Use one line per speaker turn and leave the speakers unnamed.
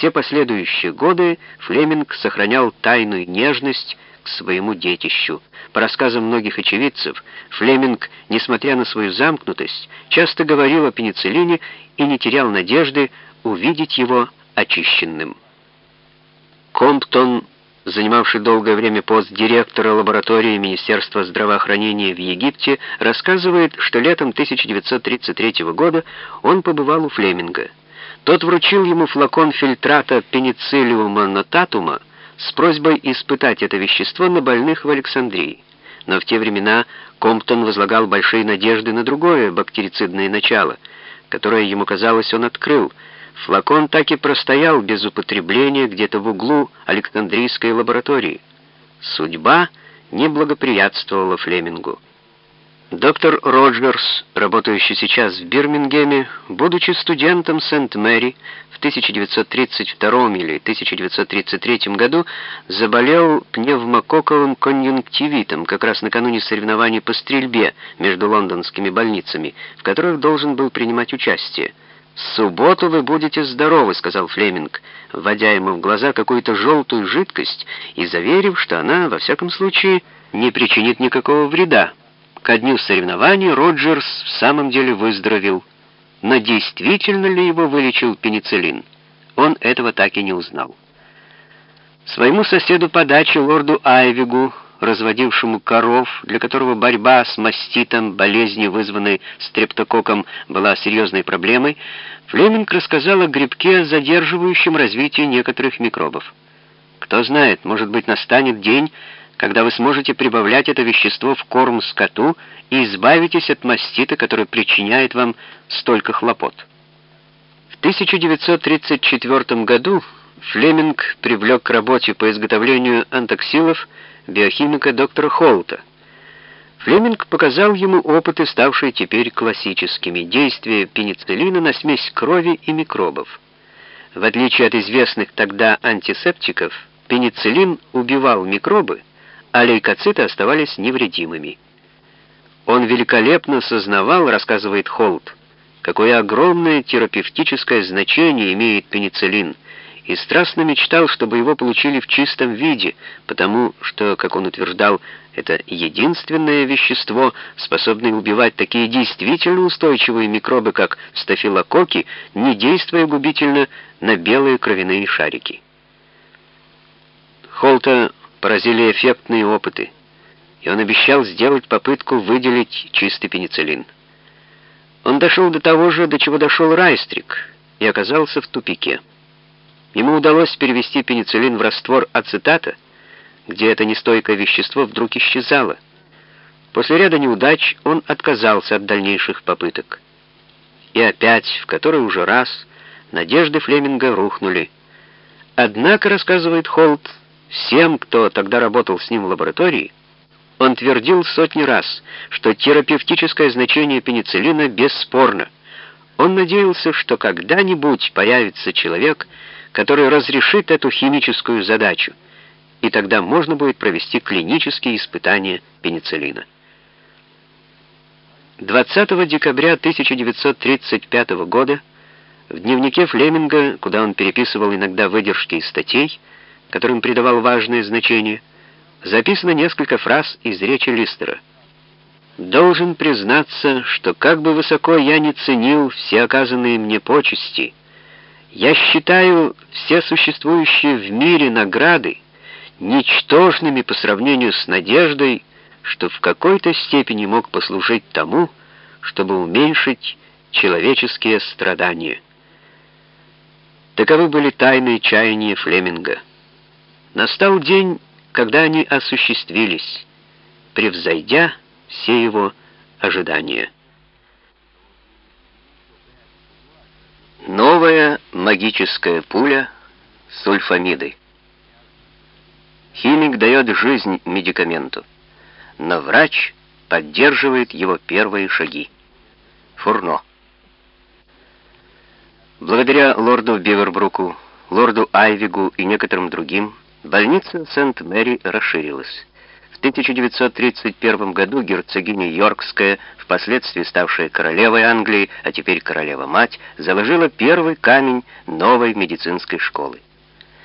Все последующие годы Флеминг сохранял тайную нежность к своему детищу. По рассказам многих очевидцев, Флеминг, несмотря на свою замкнутость, часто говорил о пенициллине и не терял надежды увидеть его очищенным. Комптон, занимавший долгое время пост директора лаборатории Министерства здравоохранения в Египте, рассказывает, что летом 1933 года он побывал у Флеминга. Тот вручил ему флакон фильтрата пенициллиума нотатума с просьбой испытать это вещество на больных в Александрии. Но в те времена Комптон возлагал большие надежды на другое бактерицидное начало, которое ему казалось он открыл — Флакон так и простоял без употребления где-то в углу Александрийской лаборатории. Судьба не благоприятствовала Флемингу. Доктор Роджерс, работающий сейчас в Бирмингеме, будучи студентом Сент-Мэри в 1932 или 1933 году, заболел пневмококковым конъюнктивитом как раз накануне соревнований по стрельбе между лондонскими больницами, в которых должен был принимать участие. «В субботу вы будете здоровы», — сказал Флеминг, вводя ему в глаза какую-то желтую жидкость и заверив, что она, во всяком случае, не причинит никакого вреда. Ко дню соревнований Роджерс в самом деле выздоровел. Но действительно ли его вылечил пенициллин? Он этого так и не узнал. Своему соседу по даче, лорду Айвигу, разводившему коров, для которого борьба с маститом, болезнью, вызванной стрептококком, была серьезной проблемой, Флеминг рассказал о грибке, задерживающем развитие некоторых микробов. Кто знает, может быть, настанет день, когда вы сможете прибавлять это вещество в корм скоту и избавитесь от мастита, который причиняет вам столько хлопот. В 1934 году Флеминг привлек к работе по изготовлению антоксилов биохимика доктора Холта. Флеминг показал ему опыты, ставшие теперь классическими, действия пенициллина на смесь крови и микробов. В отличие от известных тогда антисептиков, пенициллин убивал микробы, а лейкоциты оставались невредимыми. Он великолепно сознавал, рассказывает Холт, какое огромное терапевтическое значение имеет пенициллин – и страстно мечтал, чтобы его получили в чистом виде, потому что, как он утверждал, это единственное вещество, способное убивать такие действительно устойчивые микробы, как стафилококки, не действуя губительно на белые кровяные шарики. Холта поразили эффектные опыты, и он обещал сделать попытку выделить чистый пенициллин. Он дошел до того же, до чего дошел Райстрик, и оказался в тупике. Ему удалось перевести пенициллин в раствор ацетата, где это нестойкое вещество вдруг исчезало. После ряда неудач он отказался от дальнейших попыток. И опять, в который уже раз, надежды Флеминга рухнули. Однако, рассказывает Холт, всем, кто тогда работал с ним в лаборатории, он твердил сотни раз, что терапевтическое значение пенициллина бесспорно. Он надеялся, что когда-нибудь появится человек, который разрешит эту химическую задачу, и тогда можно будет провести клинические испытания пенициллина. 20 декабря 1935 года в дневнике Флеминга, куда он переписывал иногда выдержки из статей, которым придавал важное значение, записано несколько фраз из речи Листера. «Должен признаться, что как бы высоко я не ценил все оказанные мне почести, я считаю все существующие в мире награды ничтожными по сравнению с надеждой, что в какой-то степени мог послужить тому, чтобы уменьшить человеческие страдания. Таковы были тайные чаяния Флеминга. Настал день, когда они осуществились, превзойдя все его ожидания. Новая магическая пуля сульфамиды. Химик дает жизнь медикаменту, но врач поддерживает его первые шаги. Фурно. Благодаря лорду Бивербруку, лорду Айвигу и некоторым другим, больница Сент-Мэри расширилась. 1931 году герцогиня Йоркская, впоследствии ставшая королевой Англии, а теперь королева-мать, заложила первый камень новой медицинской школы.